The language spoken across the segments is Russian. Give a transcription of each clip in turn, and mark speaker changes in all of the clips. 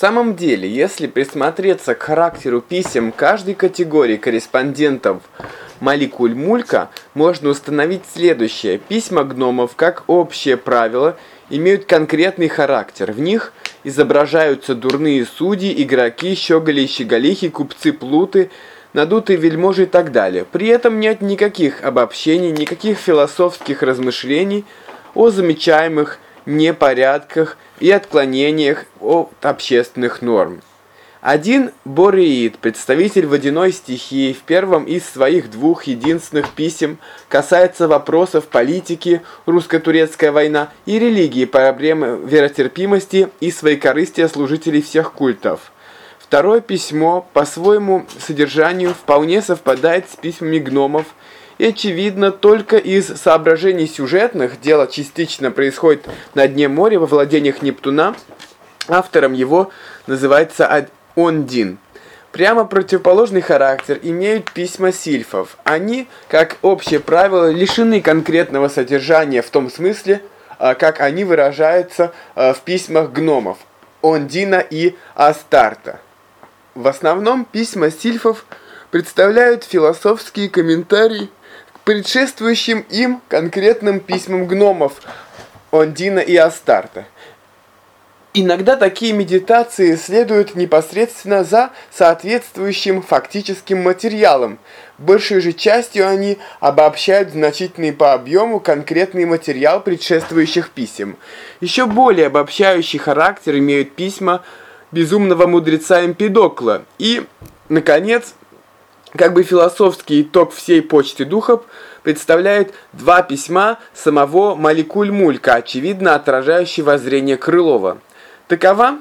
Speaker 1: самом деле, если присмотреться к характеру писем каждой категории корреспондентов Маликуль-Мулька, можно установить следующее. Письма гномов, как общее правило, имеют конкретный характер. В них изображаются дурные судьи, игроки, щеголи и щеголихи, купцы, плуты, надутые вельможи и так далее. При этом нет никаких обобщений, никаких философских размышлений о замечаемых непорядках и отклонениях от общественных норм. Один Бореид, представитель водяной стихии, в первом из своих двух единственных писем касается вопросов политики, русско-турецкая война и религии, проблемы веротерпимости и своекорыстия служителей всех культов. Второе письмо по своему содержанию вполне совпадает с письмами гномов, и очевидно только из соображений сюжетных, дело частично происходит на дне моря во владениях Нептуна, автором его называется Ондин. Прямо противоположный характер имеют письма сильфов. Они, как общее правило, лишены конкретного содержания в том смысле, а, как они выражаются а, в письмах гномов Ондина и Астарта. В основном письма сильфов представляют философские комментарии предшествующим им конкретным письмам гномов Ондина и Астарта – Иногда такие медитации следуют непосредственно за соответствующим фактическим материалом. Большей же частью они обобщают значительный по объему конкретный материал предшествующих писем. Еще более обобщающий характер имеют письма безумного мудреца Эмпидокла. И, наконец, как бы философский итог всей почты духов представляет два письма самого Маликуль-Мулька, очевидно отражающие воззрение Крылова. Такова,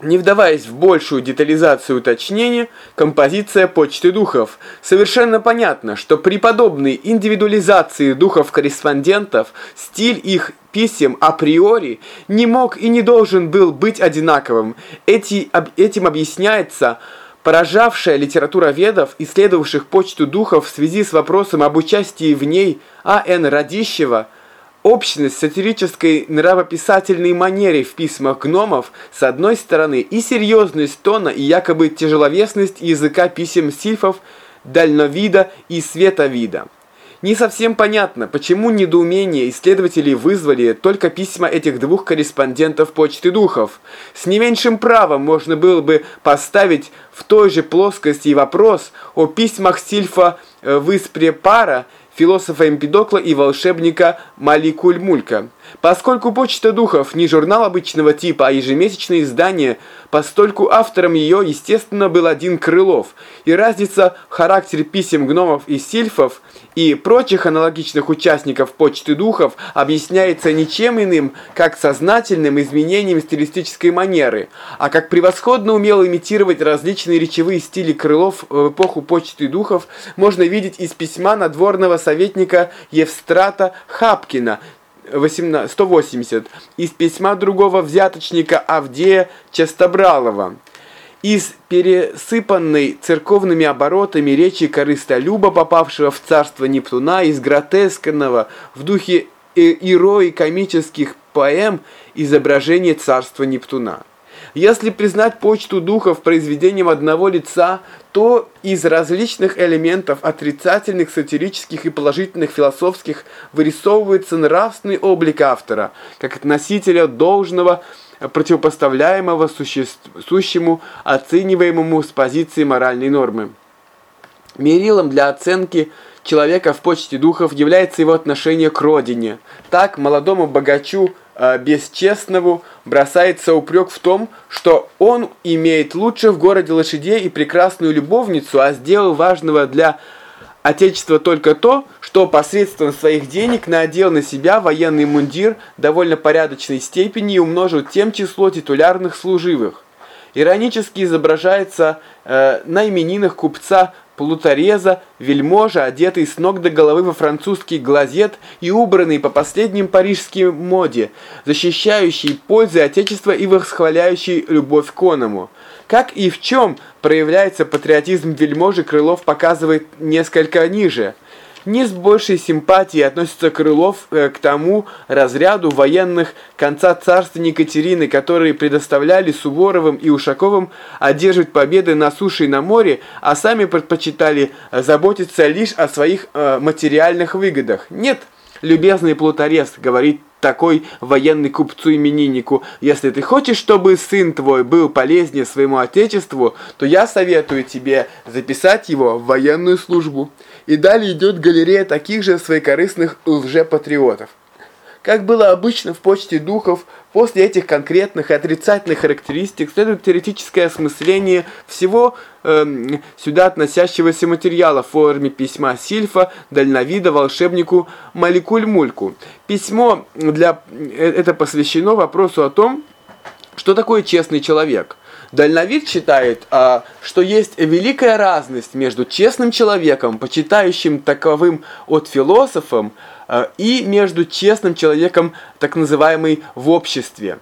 Speaker 1: не вдаваясь в большую детализацию уточнения, композиция почты духов. Совершенно понятно, что при подобной индивидуализации духов-корреспондентов стиль их писем априори не мог и не должен был быть одинаковым. Эти, об, этим объясняется поражавшая литература ведов, исследовавших почту духов в связи с вопросом об участии в ней А.Н. Радищева – Общность сатирической нравописательной манере в письмах гномов с одной стороны и серьезность тона и якобы тяжеловесность языка писем сильфов дальновида и световида. Не совсем понятно, почему недоумение исследователей вызвали только письма этих двух корреспондентов Почты Духов. С не меньшим правом можно было бы поставить в той же плоскости вопрос о письмах Сильфа э, Выспрепара философа Эмпидокла и волшебника Маликуль-Мулька. Поскольку «Почта духов» не журнал обычного типа, а ежемесячное издание, постольку автором ее, естественно, был один Крылов, и разница в характере писем гномов и сильфов и прочих аналогичных участников «Почты духов» объясняется ничем иным, как сознательным изменением стилистической манеры, а как превосходно умел имитировать различные речевые стили Крылов в эпоху «Почты духов» можно видеть из письма надворного советника Евстрата Хапкина, 18, 180 из письма другого взяточника Авдея Частобралова. Из пересыпанной церковными оборотами речи корыстолюба, попавшего в царство Нептуна, из гротескного в духе ирои комических поэм изображение царства Нептуна. Если признать почту духов произведением одного лица, то из различных элементов отрицательных, сатирических и положительных философских вырисовывается нравственный облик автора, как носителя должного, противопоставляемого сущему, оцениваемому с позиции моральной нормы. Мерилом для оценки человека в почте духов является его отношение к родине. Так, молодому богачу бесчестному бросается упрек в том, что он имеет лучше в городе лошадей и прекрасную любовницу, а сделал важного для Отечества только то, что посредством своих денег надел на себя военный мундир довольно порядочной степени и умножил тем число титулярных служивых. Иронически изображается э, на именинах купца полутореза, вельможа, одетый с ног до головы во французский глазет и убранный по последним парижским моде, защищающий пользы Отечества и восхваляющий любовь к оному. Как и в чем проявляется патриотизм вельможи, Крылов показывает несколько ниже. Не с большей симпатией относится Крылов э, к тому разряду военных конца царства Екатерины, которые предоставляли Суворовым и Ушаковым одерживать победы на суше и на море, а сами предпочитали заботиться лишь о своих э, материальных выгодах. Нет, любезный Плутарес, говорит такой военный купцу-имениннику, если ты хочешь, чтобы сын твой был полезнее своему отечеству, то я советую тебе записать его в военную службу. И далее идет галерея таких же своекорыстных лжепатриотов. Как было обычно в почте духов, после этих конкретных и отрицательных характеристик следует теоретическое осмысление всего э, сюда относящегося материала в форме письма Сильфа, дальновида, волшебнику Маликуль-Мульку. Письмо для, э, это посвящено вопросу о том, что такое честный человек. Дальновид считает, а, что есть великая разность между честным человеком, почитающим таковым от философом, а, и между честным человеком, так называемый в обществе.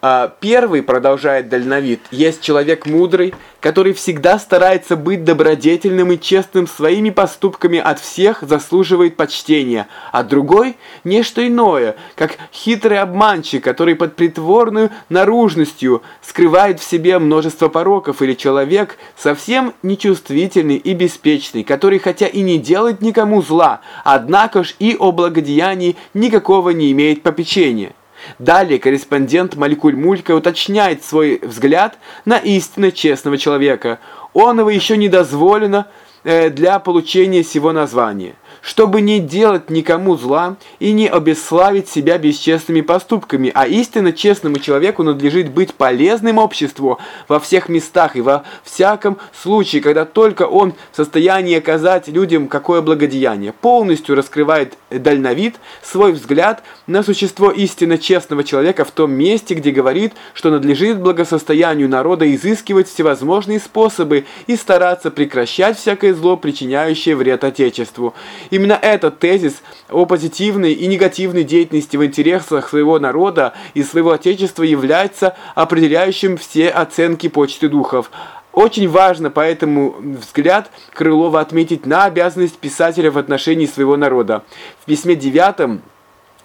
Speaker 1: А, первый, продолжает дальновид, есть человек мудрый, который всегда старается быть добродетельным и честным своими поступками от всех заслуживает почтения, а другой – нечто иное, как хитрый обманщик, который под притворную наружностью скрывает в себе множество пороков, или человек совсем нечувствительный и беспечный, который хотя и не делает никому зла, однако ж и о благодеянии никакого не имеет попечения. Далее корреспондент Малькуль Мулька уточняет свой взгляд на истинно честного человека. Он его еще не дозволено э, для получения сего названия чтобы не делать никому зла и не обесславить себя бесчестными поступками, а истинно честному человеку надлежит быть полезным обществу во всех местах и во всяком случае, когда только он в состоянии оказать людям какое благодеяние. Полностью раскрывает дальновид свой взгляд на существо истинно честного человека в том месте, где говорит, что надлежит благосостоянию народа изыскивать всевозможные способы и стараться прекращать всякое зло, причиняющее вред Отечеству. Именно этот тезис о позитивной и негативной деятельности в интересах своего народа и своего отечества является определяющим все оценки почты духов. Очень важно, поэтому взгляд Крылова отметить на обязанность писателя в отношении своего народа. В письме девятом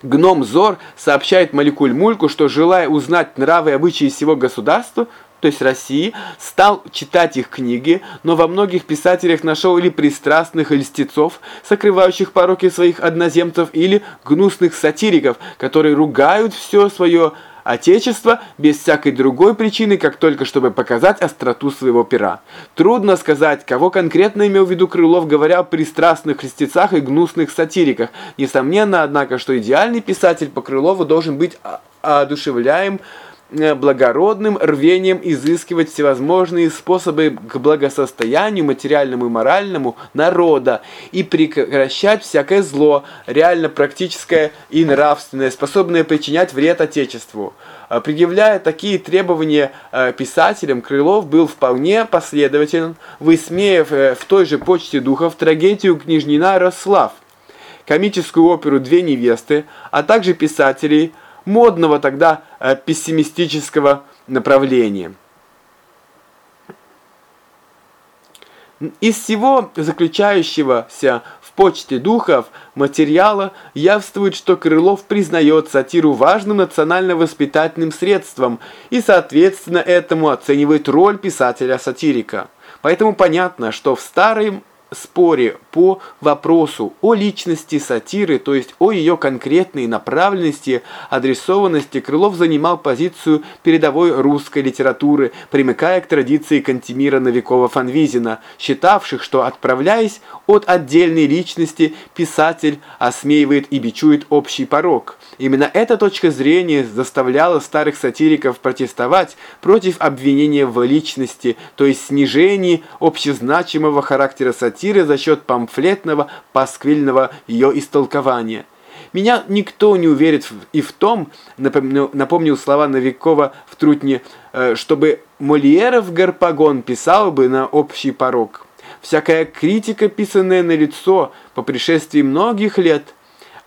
Speaker 1: Гном Зор сообщает Маликуль Мульку, что желая узнать нравы и обычаи всего государства, то есть России, стал читать их книги, но во многих писателях нашел или пристрастных льстецов, сокрывающих пороки своих одноземцев, или гнусных сатириков, которые ругают все свое Отечество без всякой другой причины, как только чтобы показать остроту своего пера. Трудно сказать, кого конкретно имел в виду Крылов, говоря о пристрастных христецах и гнусных сатириках. Несомненно, однако, что идеальный писатель по Крылову должен быть одушевляем Э, благородным рвением изыскивать всевозможные способы к благосостоянию материальному и моральному народа и прекращать всякое зло, реально практическое и нравственное, способное причинять вред Отечеству. Э, предъявляя такие требования э, писателям, Крылов был вполне последователен, высмеяв в той же почте духов трагедию княжнина Рослав, комическую оперу «Две невесты», а также писателей – модного тогда э, пессимистического направления. Из всего заключающегося в почте духов материала явствует, что Крылов признает сатиру важным национально-воспитательным средством и, соответственно, этому оценивает роль писателя-сатирика. Поэтому понятно, что в старом споре по вопросу о личности сатиры, то есть о ее конкретной направленности, адресованности, Крылов занимал позицию передовой русской литературы, примыкая к традиции Кантемира Новикова-Фанвизина, считавших, что, отправляясь от отдельной личности, писатель осмеивает и бичует общий порог. Именно эта точка зрения заставляла старых сатириков протестовать против обвинения в личности, то есть снижении общезначимого характера сатиры за счет памфлетного, пасквильного ее истолкования. Меня никто не уверит и в том, напомнил, напомнил слова Новикова в Трутне, э, чтобы Мольеров Гарпагон писал бы на общий порог. Всякая критика, писанная на лицо по пришествии многих лет –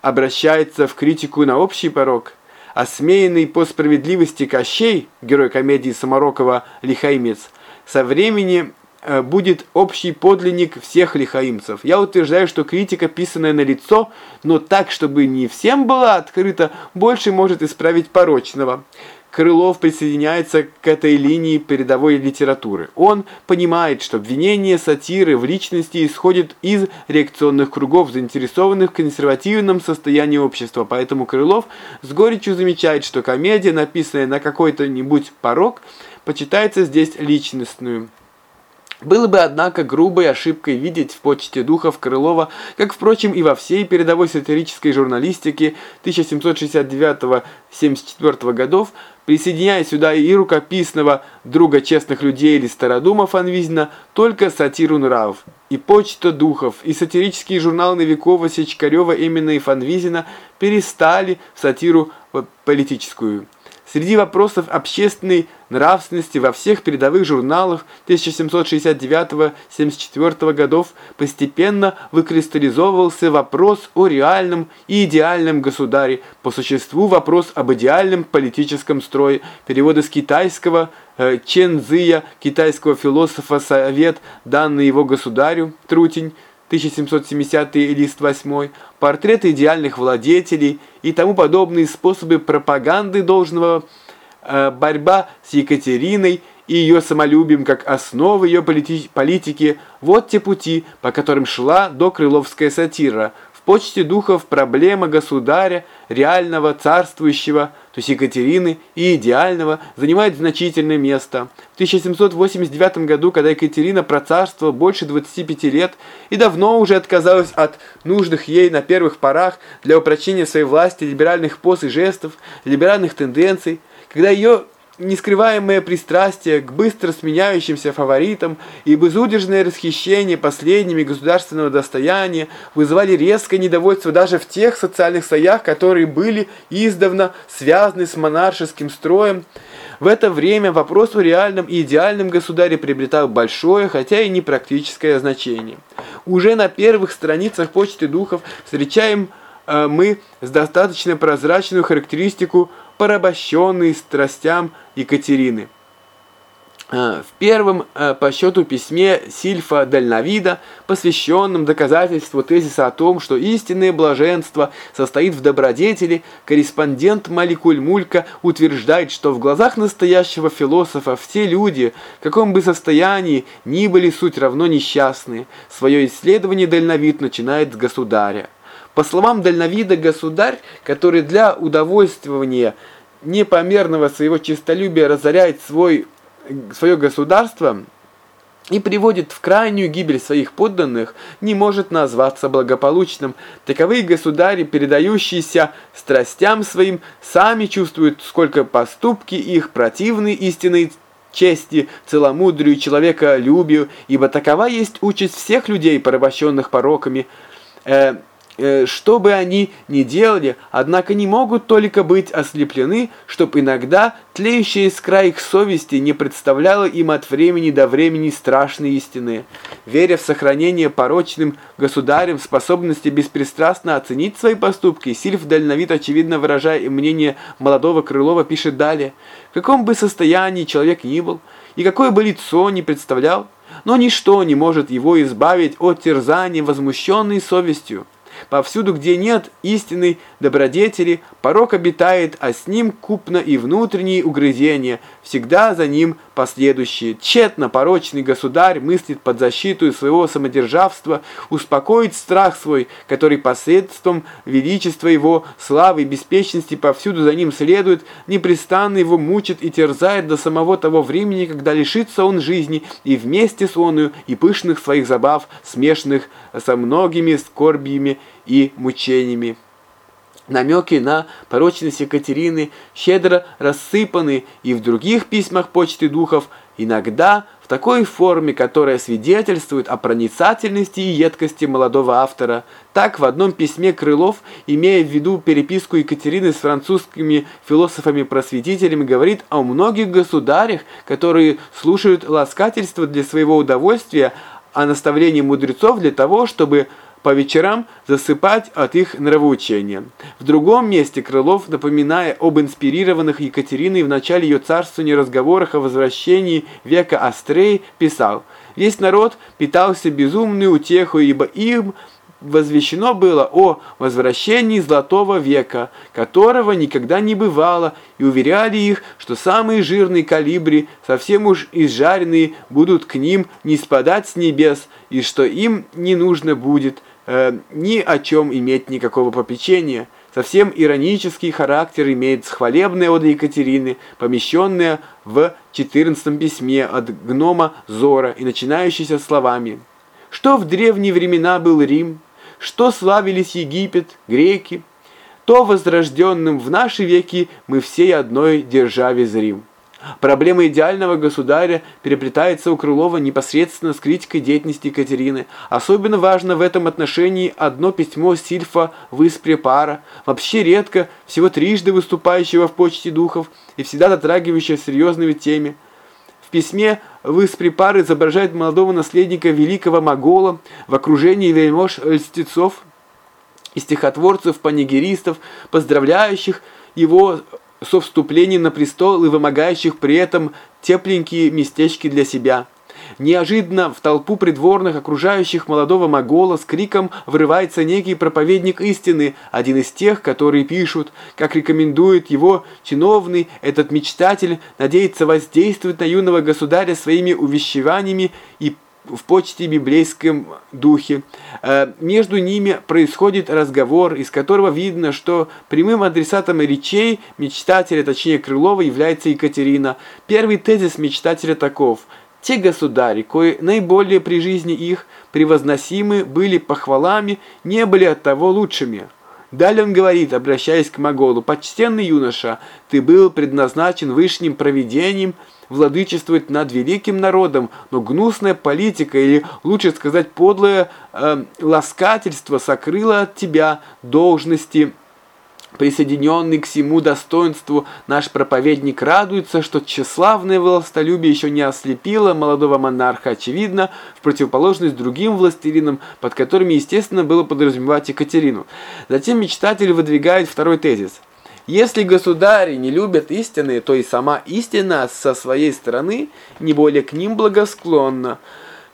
Speaker 1: обращается в критику на общий порог. Осмеянный по справедливости Кощей, герой комедии Самарокова «Лихаймец», со времени будет общий подлинник всех лихаимцев. Я утверждаю, что критика, писанная на лицо, но так, чтобы не всем была открыта, больше может исправить порочного. Крылов присоединяется к этой линии передовой литературы. Он понимает, что обвинение сатиры в личности исходит из реакционных кругов, заинтересованных в консервативном состоянии общества. Поэтому Крылов с горечью замечает, что комедия, написанная на какой-то нибудь порог, почитается здесь личностную. Было бы, однако, грубой ошибкой видеть в почте духов Крылова, как, впрочем, и во всей передовой сатирической журналистике 1769-74 годов, присоединяя сюда и рукописного друга честных людей или стародумов Анвизина, только сатиру нравов. И почта духов, и сатирические журналы Новикова, Сечкарева, именно и Фанвизина перестали сатиру политическую. Среди вопросов общественной нравственности во всех передовых журналах 1769-74 годов постепенно выкристаллизовывался вопрос о реальном и идеальном государе, по существу вопрос об идеальном политическом строе, переводы с китайского э, Чен Цзия, китайского философа совет, данный его государю, Трутень, 1770 лист 8, портреты идеальных владетелей и тому подобные способы пропаганды должного э, борьба с Екатериной и ее самолюбием как основы ее полити политики – вот те пути, по которым шла докрыловская сатира – почте духов проблема государя, реального, царствующего, то есть Екатерины, и идеального, занимает значительное место. В 1789 году, когда Екатерина процарствовала больше 25 лет и давно уже отказалась от нужных ей на первых порах для упрочения своей власти либеральных поз и жестов, либеральных тенденций, когда ее нескрываемое пристрастие к быстро сменяющимся фаворитам и безудержное расхищение последними государственного достояния вызывали резкое недовольство даже в тех социальных слоях, которые были издавна связаны с монаршеским строем. В это время вопрос о реальном и идеальном государе приобретал большое, хотя и непрактическое значение. Уже на первых страницах почты духов встречаем э, мы с достаточно прозрачную характеристику порабощенный страстям Екатерины. Э, в первом э, по счету письме Сильфа Дальновида, посвященном доказательству тезиса о том, что истинное блаженство состоит в добродетели, корреспондент Маликуль Мулька утверждает, что в глазах настоящего философа все люди, в каком бы состоянии ни были суть равно несчастные. Свое исследование Дальновид начинает с государя. По словам дальновида государь, который для удовольствия непомерного своего честолюбия разоряет свой, свое государство и приводит в крайнюю гибель своих подданных, не может назваться благополучным. Таковые государи, передающиеся страстям своим, сами чувствуют, сколько поступки их противны истинной чести, целомудрию, человеколюбию, ибо такова есть участь всех людей, порабощенных пороками. Э, что бы они ни делали, однако не могут только быть ослеплены, чтоб иногда тлеющая искра их совести не представляла им от времени до времени страшные истины. Веря в сохранение порочным государем способности беспристрастно оценить свои поступки, Сильф дальновид, очевидно выражая мнение молодого Крылова, пишет далее. В каком бы состоянии человек ни был, и какое бы лицо ни представлял, но ничто не может его избавить от терзания, возмущенной совестью. Повсюду, где нет истинной добродетели, порок обитает, а с ним купно и внутренние угрызения, всегда за ним последующие. Тщетно порочный государь мыслит под защиту своего самодержавства, успокоить страх свой, который посредством величества его, славы и беспечности повсюду за ним следует, непрестанно его мучит и терзает до самого того времени, когда лишится он жизни, и вместе с оною и пышных своих забав, смешанных со многими скорбиями и мучениями. Намеки на порочность Екатерины щедро рассыпаны и в других письмах почты духов, иногда в такой форме, которая свидетельствует о проницательности и едкости молодого автора. Так, в одном письме Крылов, имея в виду переписку Екатерины с французскими философами-просветителями, говорит о многих государях, которые слушают ласкательство для своего удовольствия, а наставление мудрецов для того, чтобы по вечерам засыпать от их нравоучения. В другом месте Крылов, напоминая об инспирированных Екатериной в начале ее царствования разговорах о возвращении века Астрей, писал «Весь народ питался безумной утехой, ибо им – возвещено было о возвращении Золотого века, которого никогда не бывало, и уверяли их, что самые жирные калибри, совсем уж изжаренные, будут к ним не спадать с небес, и что им не нужно будет э, ни о чем иметь никакого попечения. Совсем иронический характер имеет хвалебная ода Екатерины, помещенная в 14 письме от гнома Зора и начинающаяся словами «Что в древние времена был Рим?» что славились Египет, греки, то возрожденным в наши веки мы всей одной державе зрим. Проблема идеального государя переплетается у Крылова непосредственно с критикой деятельности Екатерины. Особенно важно в этом отношении одно письмо Сильфа Выспрепара, вообще редко, всего трижды выступающего в почте духов и всегда дотрагивающего серьезными теме. В письме Выспрепар изображает молодого наследника великого Могола в окружении вельмож-льстецов и стихотворцев-панигеристов, поздравляющих его со вступлением на престол и вымогающих при этом тепленькие местечки для себя. Неожиданно в толпу придворных, окружающих молодого могола, с криком врывается некий проповедник истины, один из тех, которые пишут, как рекомендует его чиновный, этот мечтатель надеется воздействовать на юного государя своими увещеваниями и в почте библейском духе. Э, между ними происходит разговор, из которого видно, что прямым адресатом речей мечтателя, точнее Крылова, является Екатерина. Первый тезис мечтателя таков – те государи, кои наиболее при жизни их превозносимы были похвалами, не были от того лучшими. Далее он говорит, обращаясь к Моголу, «Почтенный юноша, ты был предназначен высшим провидением владычествовать над великим народом, но гнусная политика, или лучше сказать подлое э, ласкательство сокрыло от тебя должности Присоединенный к всему достоинству наш проповедник радуется, что тщеславное властолюбие еще не ослепило молодого монарха, очевидно, в противоположность другим властелинам, под которыми, естественно, было подразумевать Екатерину. Затем мечтатель выдвигает второй тезис. Если государи не любят истины, то и сама истина со своей стороны не более к ним благосклонна.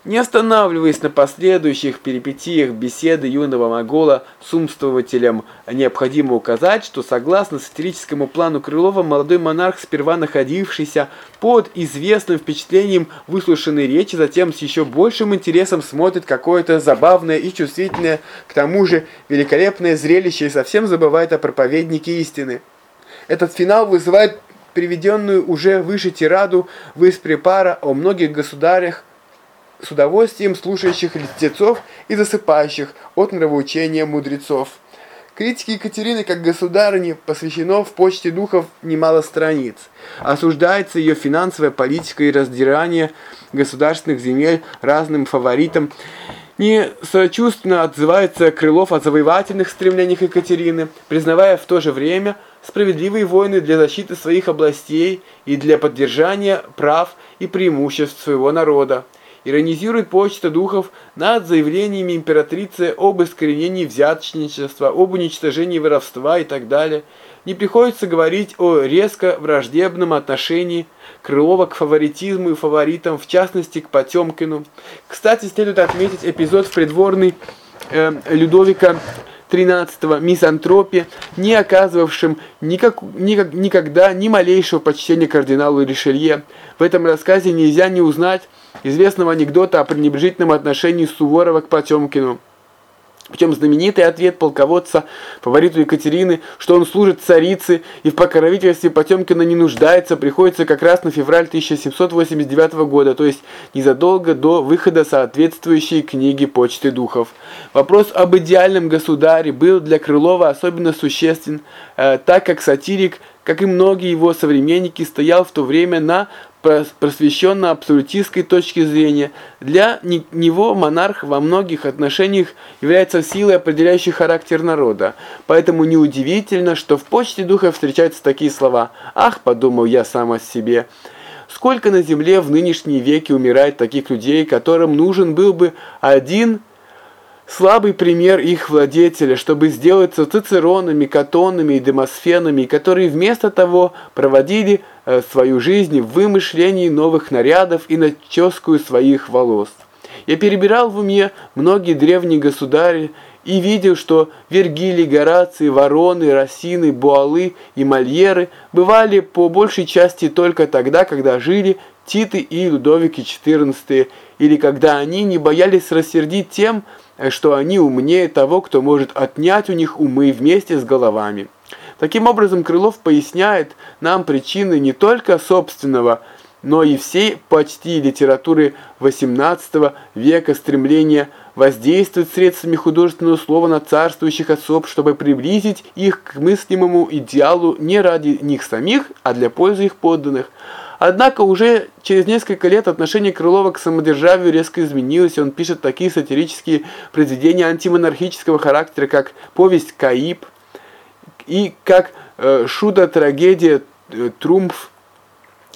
Speaker 1: Не останавливаясь на последующих перипетиях беседы юного могола с умствователем, необходимо указать, что согласно сатирическому плану Крылова, молодой монарх, сперва находившийся под известным впечатлением выслушанной речи, затем с еще большим интересом смотрит какое-то забавное и чувствительное, к тому же великолепное зрелище и совсем забывает о проповеднике истины. Этот финал вызывает приведенную уже выше тираду в Испрепара о многих государях, с удовольствием слушающих льстецов и засыпающих от нравоучения мудрецов. Критике Екатерины как государыни посвящено в почте духов немало страниц. Осуждается ее финансовая политика и раздирание государственных земель разным фаворитам. Не сочувственно отзывается Крылов о завоевательных стремлениях Екатерины, признавая в то же время справедливые войны для защиты своих областей и для поддержания прав и преимуществ своего народа иронизирует почта духов над заявлениями императрицы об искоренении взяточничества, об уничтожении воровства и так далее. Не приходится говорить о резко враждебном отношении Крылова к фаворитизму и фаворитам, в частности к Потемкину. Кстати, следует отметить эпизод в придворной э, Людовика 13-го мизантропе, не оказывавшим никак, никак, никогда ни малейшего почтения кардиналу Ришелье. В этом рассказе нельзя не узнать известного анекдота о пренебрежительном отношении Суворова к Потемкину. Причем знаменитый ответ полководца, фавориту Екатерины, что он служит царице и в покровительстве Потемкина не нуждается, приходится как раз на февраль 1789 года, то есть незадолго до выхода соответствующей книги «Почты духов». Вопрос об идеальном государе был для Крылова особенно существен, э, так как сатирик, как и многие его современники, стоял в то время на просвещенно-абсолютистской точки зрения. Для него монарх во многих отношениях является силой, определяющей характер народа. Поэтому неудивительно, что в почте духа встречаются такие слова «Ах, подумал я сам о себе». Сколько на земле в нынешние веки умирает таких людей, которым нужен был бы один слабый пример их владетеля, чтобы сделаться цицеронами, катонами и демосфенами, которые вместо того проводили э, свою жизнь в вымышлении новых нарядов и наческу своих волос. Я перебирал в уме многие древние государи и видел, что Вергилий, Гораций, Вороны, Росины, Буалы и Мольеры бывали по большей части только тогда, когда жили Титы и Людовики XIV, или когда они не боялись рассердить тем, что они умнее того, кто может отнять у них умы вместе с головами. Таким образом, Крылов поясняет нам причины не только собственного, но и всей почти литературы XVIII века стремления воздействовать средствами художественного слова на царствующих особ, чтобы приблизить их к мыслимому идеалу не ради них самих, а для пользы их подданных. Однако уже через несколько лет отношение Крылова к самодержавию резко изменилось, и он пишет такие сатирические произведения антимонархического характера, как «Повесть Каиб» и как э, «Шуда-трагедия э, Трумф»,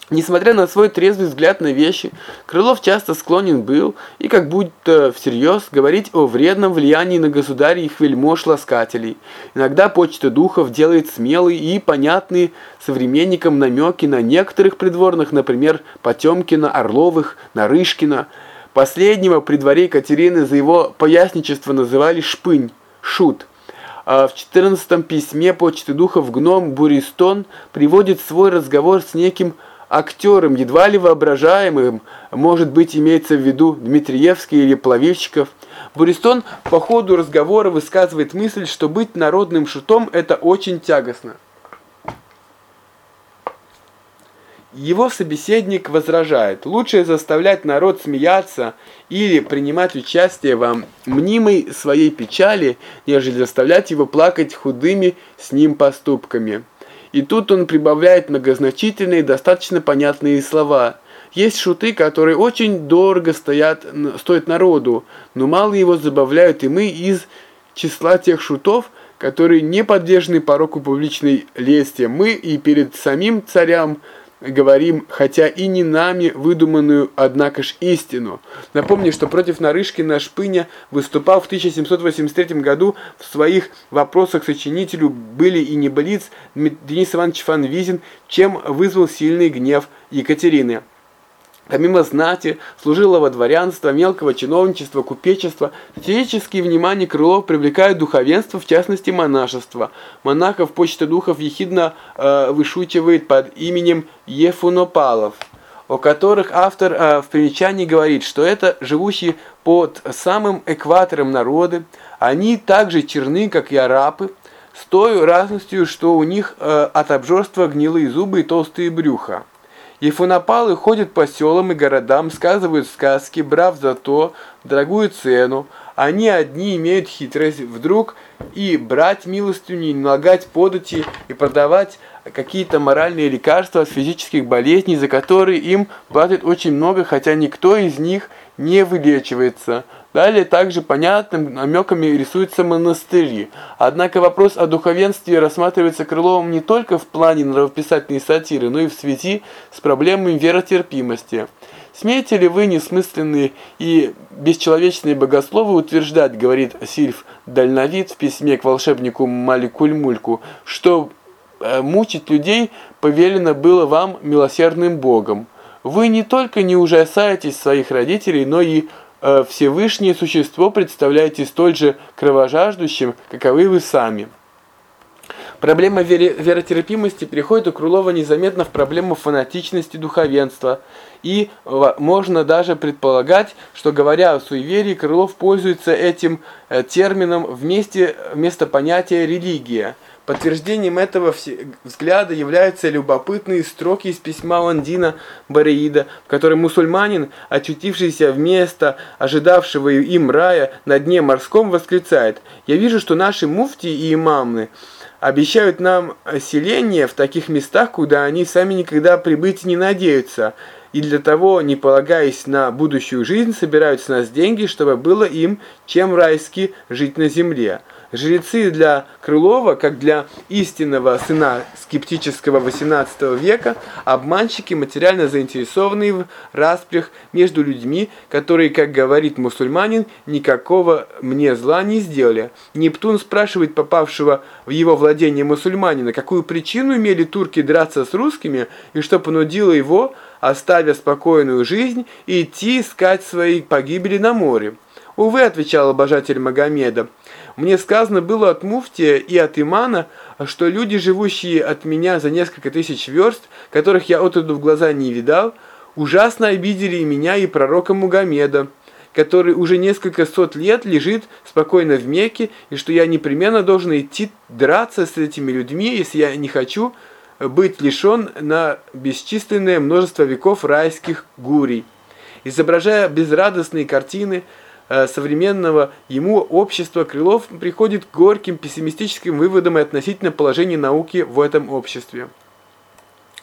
Speaker 1: Несмотря на свой трезвый взгляд на вещи, Крылов часто склонен был и как будто всерьез говорить о вредном влиянии на государя и вельмож-ласкателей. Иногда почта духов делает смелые и понятные современникам намеки на некоторых придворных, например, Потемкина, Орловых, Нарышкина. Последнего при дворе Екатерины за его поясничество называли «шпынь», «шут». А в 14 письме почты духов гном Буристон приводит свой разговор с неким актером, едва ли воображаемым, может быть, имеется в виду Дмитриевский или Плавильщиков. Буристон по ходу разговора высказывает мысль, что быть народным шутом – это очень тягостно. Его собеседник возражает, лучше заставлять народ смеяться или принимать участие во мнимой своей печали, нежели заставлять его плакать худыми с ним поступками. И тут он прибавляет многозначительные, достаточно понятные слова. Есть шуты, которые очень дорого стоят, стоят народу, но мало его забавляют, и мы из числа тех шутов, которые не подвержены пороку публичной лести. Мы и перед самим царям – говорим, хотя и не нами выдуманную, однако ж истину. Напомню, что против Нарышкина Шпыня выступал в 1783 году в своих вопросах сочинителю «Были и небылиц» Денис Иванович Фанвизин, чем вызвал сильный гнев Екатерины. Помимо знати, служилого дворянства, мелкого чиновничества, купечества, стратегические внимание Крылов привлекают духовенство, в частности монашество. Монахов почта духов ехидно э, вышучивает под именем Ефунопалов, о которых автор э, в примечании говорит, что это живущие под самым экватором народы, они также черны, как и арапы, с той разностью, что у них э, от обжорства гнилые зубы и толстые брюха. Ефунопалы ходят по селам и городам, сказывают сказки, брав за то дорогую цену. Они одни имеют хитрость вдруг и брать милостыню, и налагать подати, и продавать какие-то моральные лекарства от физических болезней, за которые им платят очень много, хотя никто из них не вылечивается. Далее также понятным намеками рисуются монастыри. Однако вопрос о духовенстве рассматривается Крыловым не только в плане нравописательной сатиры, но и в связи с проблемой веротерпимости. Смеете ли вы, несмысленные и бесчеловечные богословы, утверждать, говорит Сильф Дальновид в письме к волшебнику Маликульмульку, что э, мучить людей повелено было вам милосердным Богом? Вы не только не ужасаетесь своих родителей, но и Всевышнее существо представляете столь же кровожаждущим, каковы вы сами. Проблема вере, веротерпимости переходит у Крулова незаметно в проблему фанатичности духовенства. И можно даже предполагать, что говоря о суеверии, Крылов пользуется этим э, термином вместе, вместо понятия «религия». Подтверждением этого взгляда являются любопытные строки из письма Ландина Бареида, в котором мусульманин, очутившийся вместо ожидавшего им рая на дне морском, восклицает «Я вижу, что наши муфти и имамы обещают нам селение в таких местах, куда они сами никогда прибыть не надеются, и для того, не полагаясь на будущую жизнь, собирают с нас деньги, чтобы было им чем райски жить на земле». Жрецы для Крылова, как для истинного сына скептического XVIII века, обманщики, материально заинтересованные в распрях между людьми, которые, как говорит мусульманин, никакого мне зла не сделали. Нептун спрашивает попавшего в его владение мусульманина, какую причину имели турки драться с русскими и что понудило его, оставя спокойную жизнь, идти искать своей погибели на море. «Увы», — отвечал обожатель Магомеда, — мне сказано было от муфтия и от имана, что люди, живущие от меня за несколько тысяч верст, которых я отроду в глаза не видал, ужасно обидели и меня, и пророка Мугамеда, который уже несколько сот лет лежит спокойно в Мекке, и что я непременно должен идти драться с этими людьми, если я не хочу быть лишен на бесчисленное множество веков райских гурий. Изображая безрадостные картины, современного ему общества Крылов приходит к горьким пессимистическим выводам и относительно положения науки в этом обществе.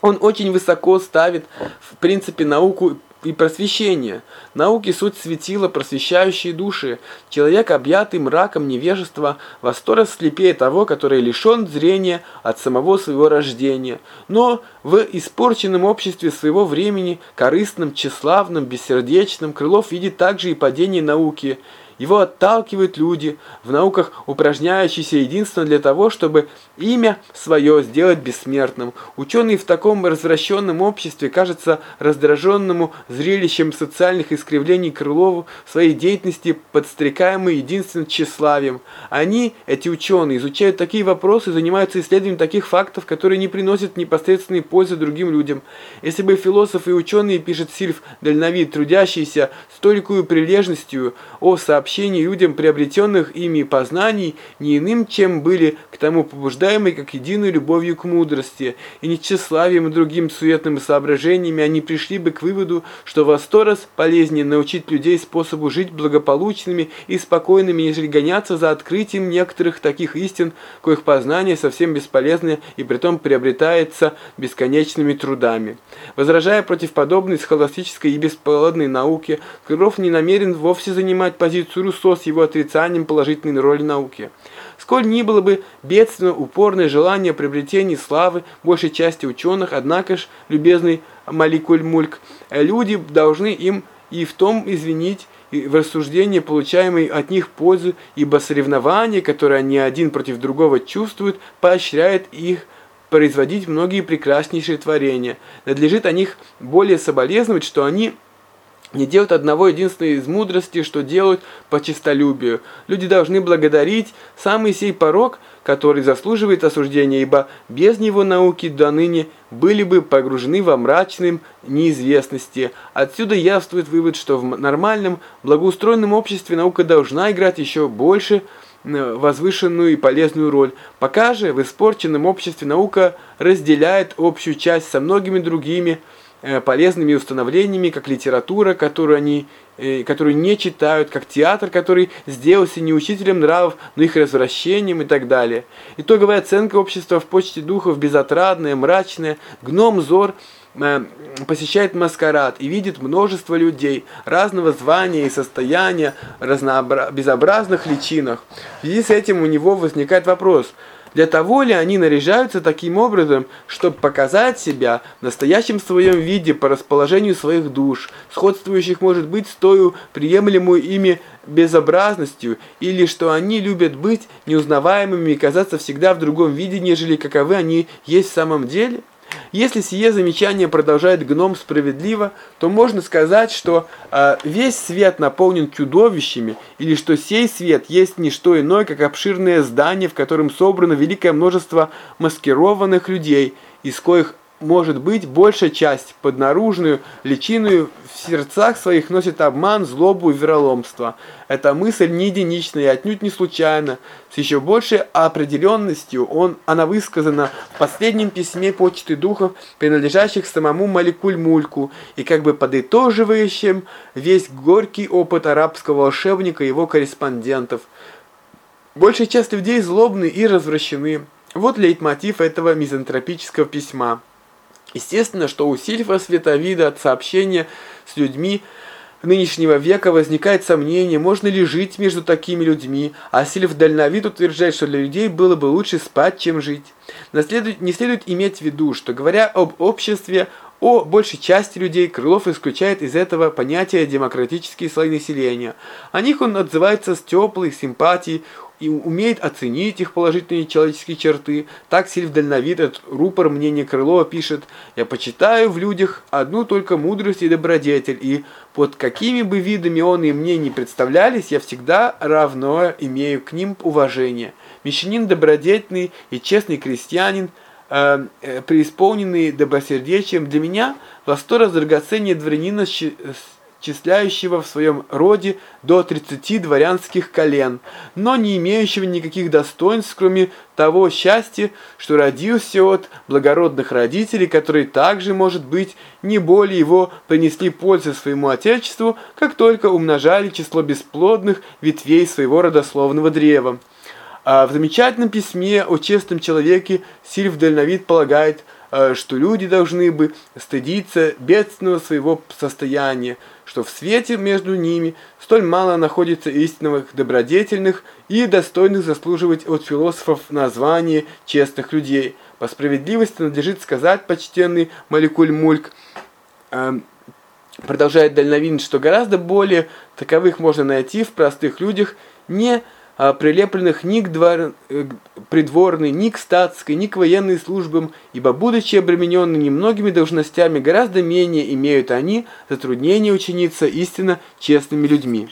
Speaker 1: Он очень высоко ставит в принципе науку и просвещение. Науки суть светила, просвещающие души. Человек, объятый мраком невежества, во сто раз слепее того, который лишен зрения от самого своего рождения. Но в испорченном обществе своего времени, корыстном, тщеславном, бессердечном, Крылов видит также и падение науки – его отталкивают люди, в науках упражняющиеся единственно для того, чтобы имя свое сделать бессмертным. Ученый в таком развращенном обществе кажется раздраженному зрелищем социальных искривлений Крылову в своей деятельности, подстрекаемый единственным тщеславием. Они, эти ученые, изучают такие вопросы, занимаются исследованием таких фактов, которые не приносят непосредственной пользы другим людям. Если бы философы и ученые, пишет Сильф, дальновид, трудящиеся столькую прилежностью о сообщении, сообщений людям приобретенных ими познаний не иным, чем были к тому побуждаемые, как единой любовью к мудрости, и не тщеславием и другим суетным соображениями они пришли бы к выводу, что во сто раз полезнее научить людей способу жить благополучными и спокойными, нежели гоняться за открытием некоторых таких истин, коих познание совсем бесполезно и притом приобретается бесконечными трудами. Возражая против подобной схоластической и бесплодной науки, Крылов не намерен вовсе занимать позицию Руссо с его отрицанием положительной роли науки. Сколь ни было бы бедственно упорное желание приобретения славы большей части ученых, однако ж, любезный Маликуль-Мульк, люди должны им и в том извинить, и в рассуждении получаемой от них пользы, ибо соревнование, которое они один против другого чувствуют, поощряет их производить многие прекраснейшие творения. Надлежит о них более соболезновать, что они не делают одного единственного из мудрости, что делают по честолюбию. Люди должны благодарить самый сей порог, который заслуживает осуждения, ибо без него науки до ныне были бы погружены во мрачным неизвестности. Отсюда явствует вывод, что в нормальном, благоустроенном обществе наука должна играть еще больше возвышенную и полезную роль. Пока же в испорченном обществе наука разделяет общую часть со многими другими, полезными установлениями, как литература, которую они э, которую не читают, как театр, который сделался не учителем нравов, но их развращением и так далее. Итоговая оценка общества в почте духов безотрадная, мрачная. Гном Зор э, посещает маскарад и видит множество людей разного звания и состояния, разнообра... безобразных личинах. В связи с этим у него возникает вопрос – для того ли они наряжаются таким образом, чтобы показать себя в настоящем своем виде по расположению своих душ, сходствующих, может быть, с той приемлемой ими безобразностью, или что они любят быть неузнаваемыми и казаться всегда в другом виде, нежели каковы они есть в самом деле? Если сие замечание продолжает гном справедливо, то можно сказать, что э, весь свет наполнен чудовищами, или что сей свет есть не что иное, как обширное здание, в котором собрано великое множество маскированных людей, из коих может быть, большая часть под наружную личину в сердцах своих носит обман, злобу и вероломство. Эта мысль не единичная и отнюдь не случайна. С еще большей определенностью он, она высказана в последнем письме почты духов, принадлежащих самому Маликуль-Мульку, и как бы подытоживающим весь горький опыт арабского волшебника и его корреспондентов. Большая часть людей злобны и развращены. Вот лейтмотив этого мизантропического письма. Естественно, что у Сильфа Световида от сообщения с людьми нынешнего века возникает сомнение, можно ли жить между такими людьми, а Сильв Дальновид утверждает, что для людей было бы лучше спать, чем жить. Не следует иметь в виду, что говоря об обществе, о большей части людей Крылов исключает из этого понятия демократические слои населения. О них он отзывается с теплой симпатией, и умеет оценить их положительные человеческие черты. Так Сильв Дальновид, рупор мнения Крылова, пишет «Я почитаю в людях одну только мудрость и добродетель, и под какими бы видами он и мне не представлялись, я всегда равно имею к ним уважение. Мещанин добродетельный и честный крестьянин, э, э, преисполненный добросердечием, для меня во сто раз драгоценнее дворянина с числяющего в своем роде до 30 дворянских колен, но не имеющего никаких достоинств, кроме того счастья, что родился от благородных родителей, которые также, может быть, не более его принесли пользу своему отечеству, как только умножали число бесплодных ветвей своего родословного древа. А в замечательном письме о честном человеке Сильв Дальновид полагает, Э, что люди должны бы стыдиться бедственного своего состояния, что в свете между ними столь мало находится истинных добродетельных и достойных заслуживать от философов название честных людей. По справедливости надлежит сказать, почтенный Маликуль Мульк, э, продолжает Дальновин, что гораздо более таковых можно найти в простых людях, не прилепленных ни к двор... Э, придворной, ни к статской, ни к военной службам, ибо, будучи обремененны немногими должностями, гораздо менее имеют они затруднения учиниться истинно честными людьми.